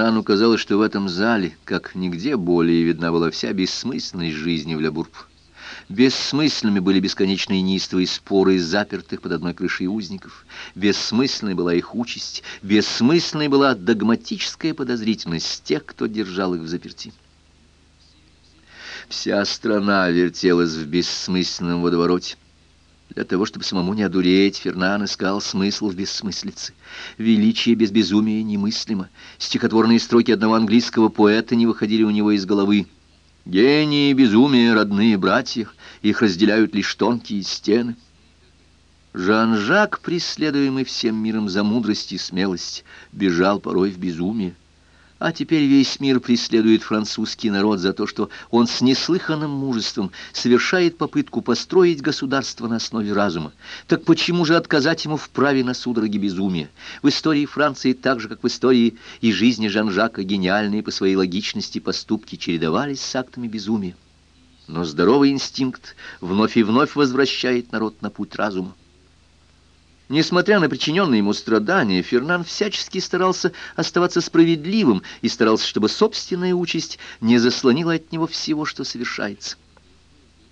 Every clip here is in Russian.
Фернану казалось, что в этом зале, как нигде более, видна была вся бессмысленность жизни в Лябурб. Бессмысленными были бесконечные неистовые споры запертых под одной крышей узников. Бессмысленной была их участь. Бессмысленной была догматическая подозрительность тех, кто держал их в заперти. Вся страна вертелась в бессмысленном водовороте. Для того, чтобы самому не одуреть, Фернан искал смысл в бессмыслице. Величие без безумия немыслимо. Стихотворные строки одного английского поэта не выходили у него из головы. «Гении безумие, родные братья, их разделяют лишь тонкие стены». Жан-Жак, преследуемый всем миром за мудрость и смелость, бежал порой в безумие. А теперь весь мир преследует французский народ за то, что он с неслыханным мужеством совершает попытку построить государство на основе разума. Так почему же отказать ему в праве на судороги безумия? В истории Франции, так же, как в истории и жизни Жан-Жака, гениальные по своей логичности поступки чередовались с актами безумия. Но здоровый инстинкт вновь и вновь возвращает народ на путь разума. Несмотря на причиненные ему страдания, Фернан всячески старался оставаться справедливым и старался, чтобы собственная участь не заслонила от него всего, что совершается.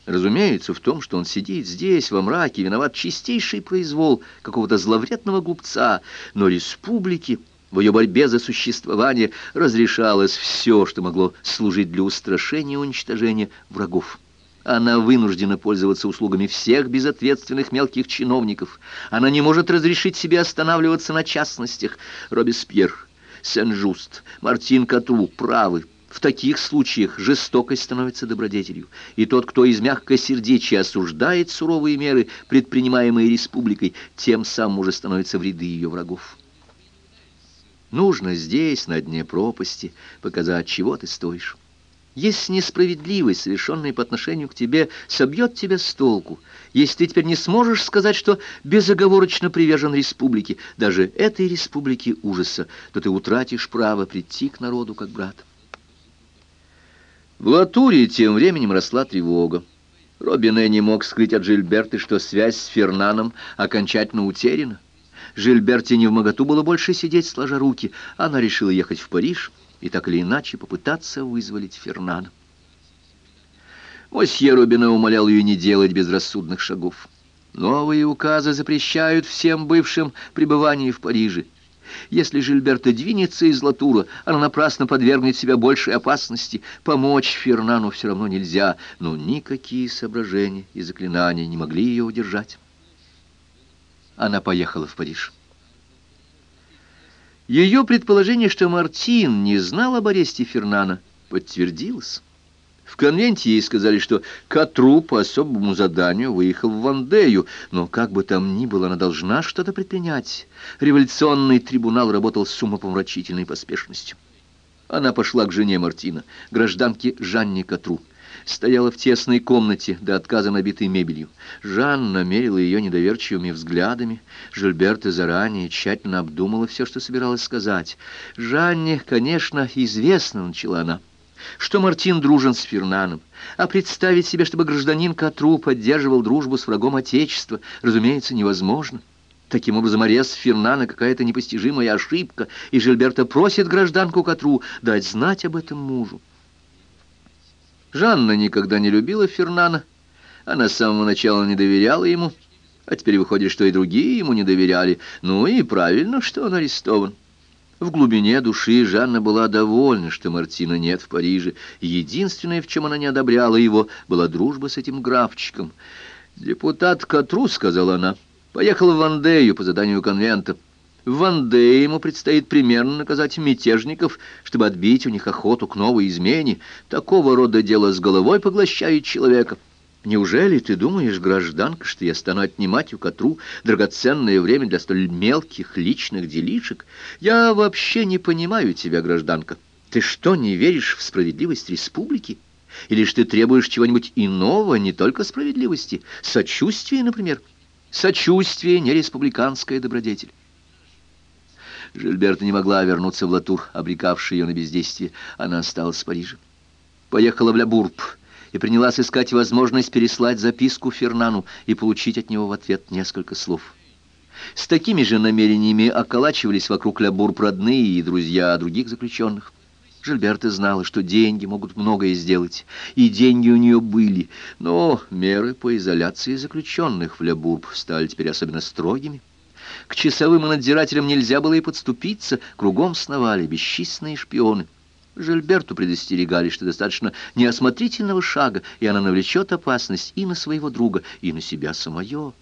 Разумеется, в том, что он сидит здесь, во мраке, виноват чистейший произвол какого-то зловредного глупца, но республике в ее борьбе за существование разрешалось все, что могло служить для устрашения и уничтожения врагов. Она вынуждена пользоваться услугами всех безответственных мелких чиновников. Она не может разрешить себе останавливаться на частностях. Робеспьер, Сен-Жуст, Мартин Катру правы. В таких случаях жестокость становится добродетелью, и тот, кто из мягкосердечия осуждает суровые меры, предпринимаемые республикой, тем самым уже становится в ряды ее врагов. Нужно здесь, на дне пропасти, показать, чего ты стоишь. Если несправедливость, совершенная по отношению к тебе, собьет тебя с толку, если ты теперь не сможешь сказать, что безоговорочно привержен республике, даже этой республике ужаса, то ты утратишь право прийти к народу как брат. В Латуре тем временем росла тревога. Робине не мог скрыть от Жильберты, что связь с Фернаном окончательно утеряна. Жильберте не в моготу было больше сидеть, сложа руки. Она решила ехать в Париж — и так или иначе попытаться вызволить Фернана. Мосье Рубине умолял ее не делать безрассудных шагов. Новые указы запрещают всем бывшим пребывание в Париже. Если Жильберта двинется из Латура, она напрасно подвергнет себя большей опасности. Помочь Фернану все равно нельзя, но никакие соображения и заклинания не могли ее удержать. Она поехала в Париж. Ее предположение, что Мартин не знал об аресте Фернана, подтвердилось. В конвенте ей сказали, что Катру по особому заданию выехал в Вандею, но как бы там ни было, она должна что-то предпринять. Революционный трибунал работал с умопомрачительной поспешностью. Она пошла к жене Мартина, гражданке Жанне Катру стояла в тесной комнате, до отказа набитой мебелью. Жанна мерила ее недоверчивыми взглядами. Жильберта заранее тщательно обдумала все, что собиралась сказать. «Жанне, конечно, известно», — начала она, — что Мартин дружен с Фернаном, а представить себе, чтобы гражданин Катру поддерживал дружбу с врагом Отечества, разумеется, невозможно. Таким образом, арест Фернана какая-то непостижимая ошибка, и Жильберта просит гражданку Катру дать знать об этом мужу. Жанна никогда не любила Фернана. Она с самого начала не доверяла ему. А теперь выходит, что и другие ему не доверяли. Ну и правильно, что он арестован. В глубине души Жанна была довольна, что Мартина нет в Париже. Единственное, в чем она не одобряла его, была дружба с этим графчиком. «Депутат Катру», — сказала она, — «поехал в Вандею по заданию конвента». В Ванде ему предстоит примерно наказать мятежников, чтобы отбить у них охоту к новой измене. Такого рода дело с головой поглощает человека. Неужели ты думаешь, гражданка, что я стану отнимать у котру драгоценное время для столь мелких личных делишек? Я вообще не понимаю тебя, гражданка. Ты что, не веришь в справедливость республики? Или ж ты требуешь чего-нибудь иного, не только справедливости? Сочувствия, например? Сочувствие — не республиканская добродетель. Жильберта не могла вернуться в Латур, обрекавший ее на бездействие. Она осталась в Париже. Поехала в Лябурб и принялась искать возможность переслать записку Фернану и получить от него в ответ несколько слов. С такими же намерениями околачивались вокруг Лябурб родные и друзья других заключенных. Жильберта знала, что деньги могут многое сделать, и деньги у нее были, но меры по изоляции заключенных в Лябурб стали теперь особенно строгими. К часовым и надзирателям нельзя было и подступиться, кругом сновали бесчисленные шпионы. Жильберту предостерегали, что достаточно неосмотрительного шага, и она навлечет опасность и на своего друга, и на себя самое.